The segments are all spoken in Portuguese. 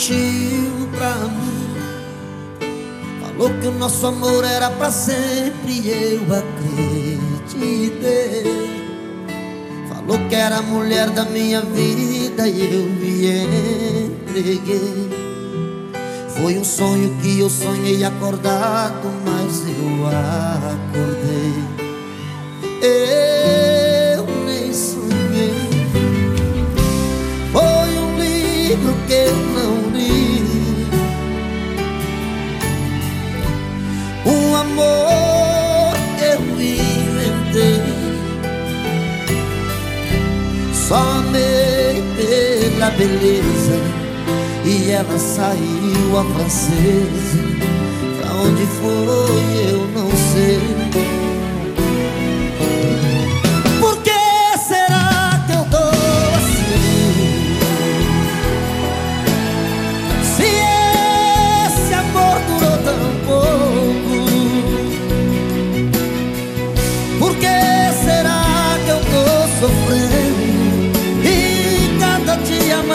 mentiu pra mim. Falou que o nosso amor era pra sempre, e eu acreditei. Falou que era a mulher da minha vida e eu me entreguei. Foi um sonho que eu sonhei acordado, mas eu acordei. Ei, amor eu inventei só amei pela beleza E ela saiu a francesa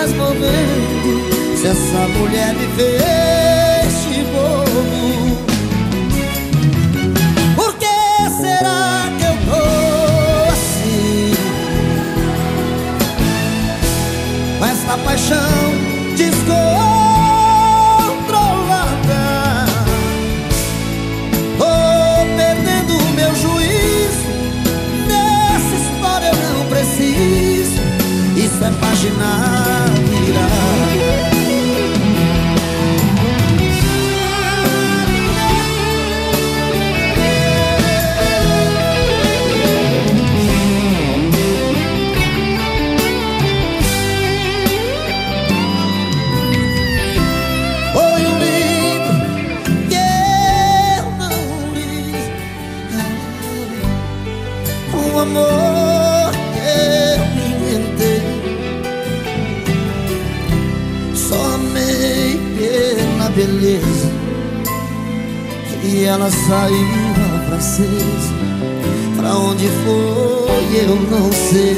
mais movendo Se essa mulher me fez bobo Por que será que eu tô assim? Com essa paixão descontrolada Tô perdendo meu juízo. Nessa história eu não preciso. Isso é página E ela saiu a francesa Pra onde foi eu não sei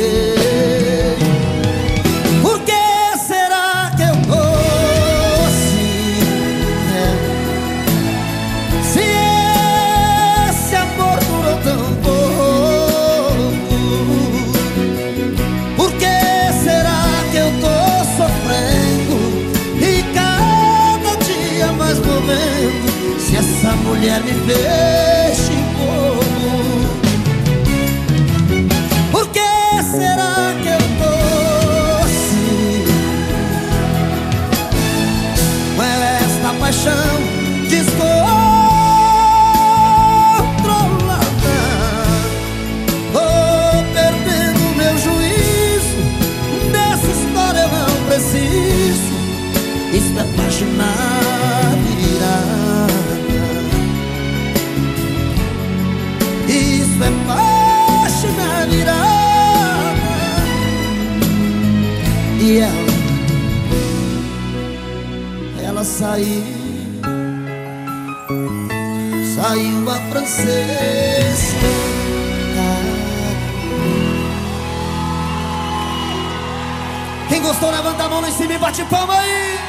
Se essa mulher me fez Saiu Saiu a francesa. Quem gostou, levanta a mão lá em cima e bate palma aí